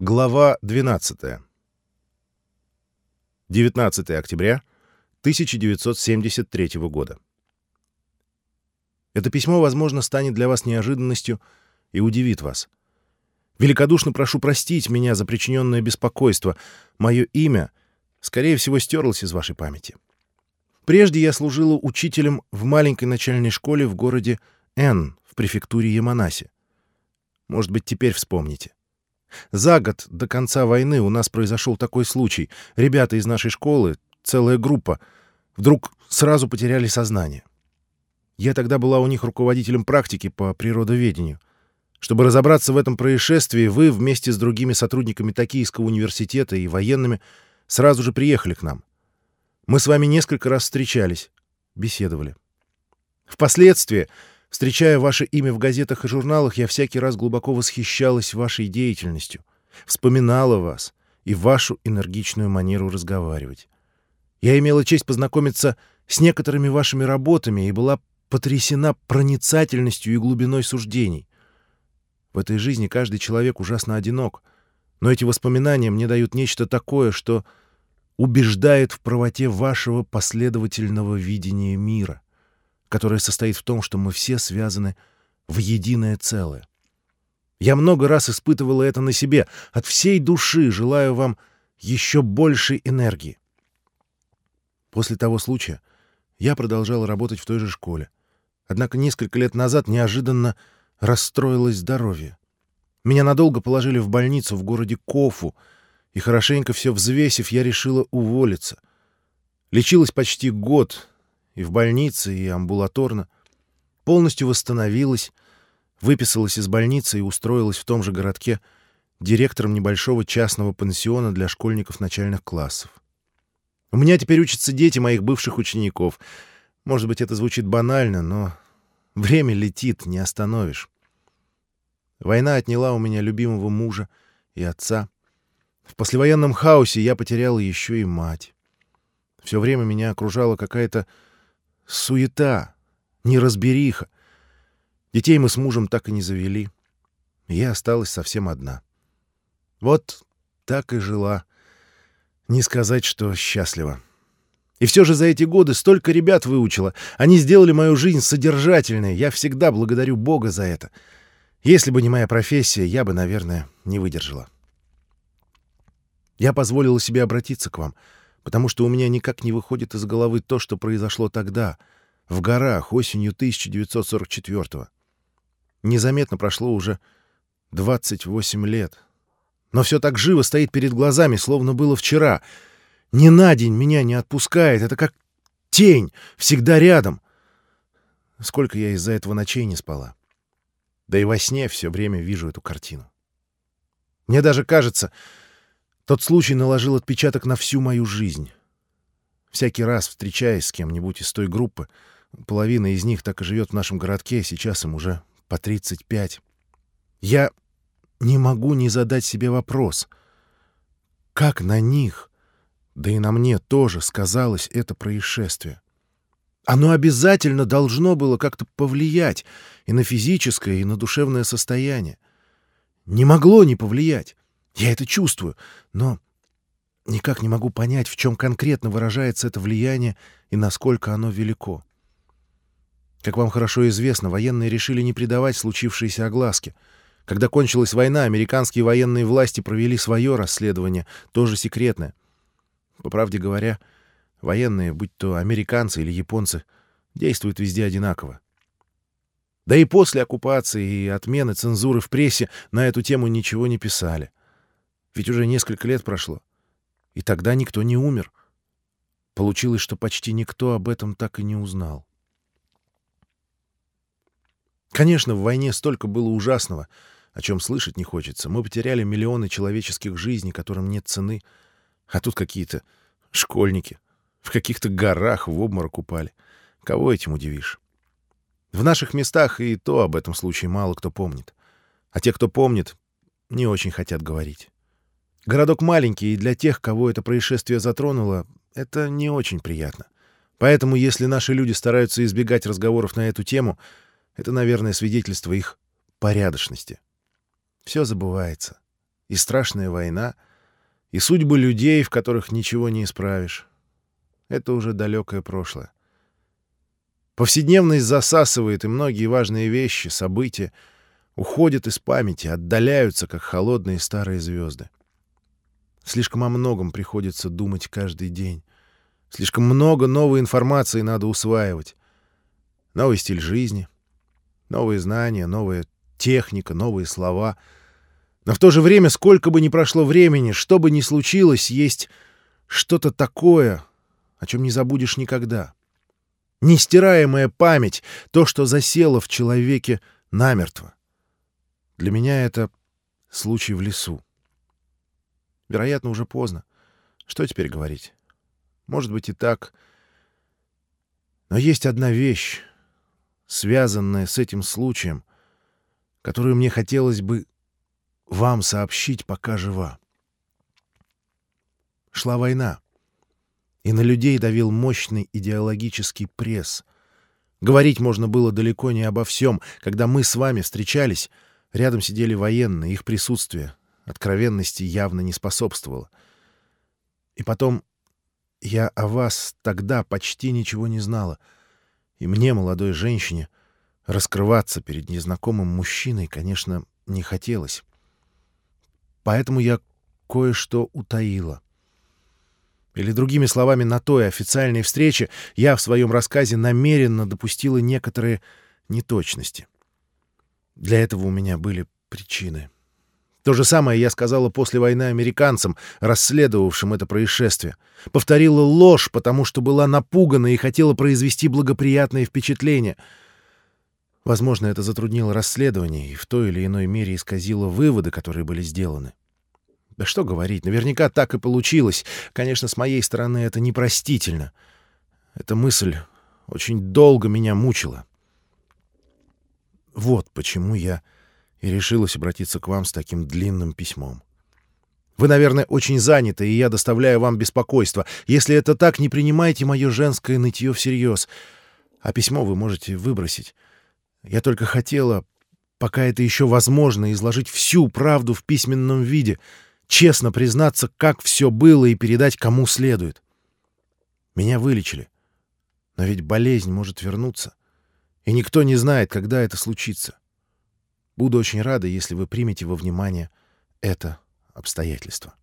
Глава 12. 19 октября 1973 года. Это письмо, возможно, станет для вас неожиданностью и удивит вас. Великодушно прошу простить меня за причиненное беспокойство. Мое имя, скорее всего, стерлось из вашей памяти. Прежде я служила учителем в маленькой начальной школе в городе Н в префектуре Яманаси. Может быть, теперь вспомните. За год до конца войны у нас произошел такой случай. Ребята из нашей школы, целая группа, вдруг сразу потеряли сознание. Я тогда была у них руководителем практики по природоведению. Чтобы разобраться в этом происшествии, вы вместе с другими сотрудниками Токийского университета и военными сразу же приехали к нам. Мы с вами несколько раз встречались, беседовали. Впоследствии Встречая ваше имя в газетах и журналах, я всякий раз глубоко восхищалась вашей деятельностью, вспоминала вас и вашу энергичную манеру разговаривать. Я имела честь познакомиться с некоторыми вашими работами и была потрясена проницательностью и глубиной суждений. В этой жизни каждый человек ужасно одинок, но эти воспоминания мне дают нечто такое, что убеждает в правоте вашего последовательного видения мира которое состоит в том, что мы все связаны в единое целое. Я много раз испытывала это на себе. От всей души желаю вам еще большей энергии. После того случая я продолжала работать в той же школе. Однако несколько лет назад неожиданно расстроилось здоровье. Меня надолго положили в больницу в городе Кофу, и хорошенько все взвесив, я решила уволиться. Лечилась почти год, и в больнице, и амбулаторно. Полностью восстановилась, выписалась из больницы и устроилась в том же городке директором небольшого частного пансиона для школьников начальных классов. У меня теперь учатся дети моих бывших учеников. Может быть, это звучит банально, но время летит, не остановишь. Война отняла у меня любимого мужа и отца. В послевоенном хаосе я потерял еще и мать. Все время меня окружала какая-то Суета, неразбериха. Детей мы с мужем так и не завели. Я осталась совсем одна. Вот так и жила. Не сказать, что счастлива. И все же за эти годы столько ребят выучила. Они сделали мою жизнь содержательной. Я всегда благодарю Бога за это. Если бы не моя профессия, я бы, наверное, не выдержала. Я позволила себе обратиться к вам — потому что у меня никак не выходит из головы то, что произошло тогда, в горах, осенью 1944-го. Незаметно прошло уже 28 лет. Но все так живо стоит перед глазами, словно было вчера. Ни на день меня не отпускает. Это как тень, всегда рядом. Сколько я из-за этого ночей не спала. Да и во сне все время вижу эту картину. Мне даже кажется, тот случай наложил отпечаток на всю мою жизнь. Всякий раз, встречаясь с кем-нибудь из той группы, половина из них так и живет в нашем городке, сейчас им уже по 35. Я не могу не задать себе вопрос. Как на них, да и на мне тоже сказалось это происшествие? Оно обязательно должно было как-то повлиять и на физическое, и на душевное состояние. Не могло не повлиять. Я это чувствую, но никак не могу понять, в чем конкретно выражается это влияние и насколько оно велико. Как вам хорошо известно, военные решили не придавать случившейся огласке. Когда кончилась война, американские военные власти провели свое расследование, тоже секретное. По правде говоря, военные, будь то американцы или японцы, действуют везде одинаково. Да и после оккупации и отмены цензуры в прессе на эту тему ничего не писали. Ведь уже несколько лет прошло. И тогда никто не умер. Получилось, что почти никто об этом так и не узнал. Конечно, в войне столько было ужасного, о чем слышать не хочется. Мы потеряли миллионы человеческих жизней, которым нет цены. А тут какие-то школьники в каких-то горах в обморок упали. Кого этим удивишь? В наших местах и то об этом случае мало кто помнит. А те, кто помнит, не очень хотят говорить. Городок маленький, и для тех, кого это происшествие затронуло, это не очень приятно. Поэтому, если наши люди стараются избегать разговоров на эту тему, это, наверное, свидетельство их порядочности. Все забывается. и страшная война, и судьбы людей, в которых ничего не исправишь. Это уже далекое прошлое. Повседневность засасывает, и многие важные вещи, события уходят из памяти, отдаляются, как холодные старые звезды. Слишком о многом приходится думать каждый день. Слишком много новой информации надо усваивать. Новый стиль жизни, новые знания, новая техника, новые слова. Но в то же время, сколько бы ни прошло времени, что бы ни случилось, есть что-то такое, о чем не забудешь никогда. Нестираемая память, то, что засело в человеке намертво. Для меня это случай в лесу. Вероятно, уже поздно. Что теперь говорить? Может быть и так. Но есть одна вещь, связанная с этим случаем, которую мне хотелось бы вам сообщить, пока жива. Шла война и на людей давил мощный идеологический пресс. Говорить можно было далеко не обо всем. Когда мы с вами встречались, рядом сидели военные, их присутствие откровенности явно не способствовало. И потом, я о вас тогда почти ничего не знала, и мне, молодой женщине, раскрываться перед незнакомым мужчиной, конечно, не хотелось. Поэтому я кое-что утаила. Или, другими словами, на той официальной встрече я в своем рассказе намеренно допустила некоторые неточности. Для этого у меня были причины. То же самое я сказала после войны американцам, расследовавшим это происшествие. Повторила ложь, потому что была напугана и хотела произвести благоприятное впечатление. Возможно, это затруднило расследование и в той или иной мере исказило выводы, которые были сделаны. Да что говорить, наверняка так и получилось. Конечно, с моей стороны это непростительно. Эта мысль очень долго меня мучила. Вот почему я и решилась обратиться к вам с таким длинным письмом. Вы, наверное, очень заняты, и я доставляю вам беспокойство. Если это так, не принимайте мое женское нытье всерьез. А письмо вы можете выбросить. Я только хотела, пока это еще возможно, изложить всю правду в письменном виде — честно признаться, как все было, и передать кому следует. Меня вылечили. Но ведь болезнь может вернуться. И никто не знает, когда это случится. Буду очень рада, если вы примете во внимание это обстоятельство.